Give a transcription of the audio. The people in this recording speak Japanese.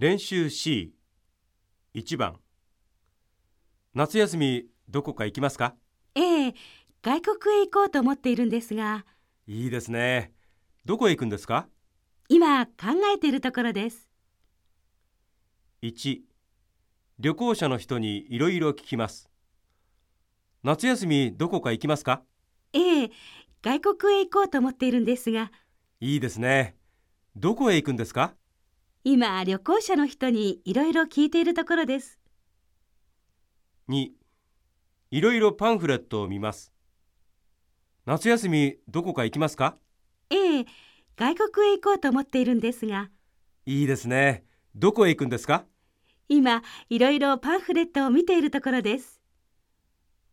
練習 C1 番。夏休みどこか行きますか？ええ、外国へ行こうと思っているんですが、いいですね。どこへ行くんですか？今考えているところです。1旅行者の人にいろいろ聞きます。夏休みどこか行きますか？ええ、外国へ行こうと思っているんですが、いいですね。どこへ行くんですか？今旅行者の人にいろいろ聞いているところです。2いろいろパンフレットを見ます。夏休みどこか行きますか？ええ、外国へ行こうと思っているんですが、いいですね。どこへ行くんですか？今いろいろパンフレットを見ているところです。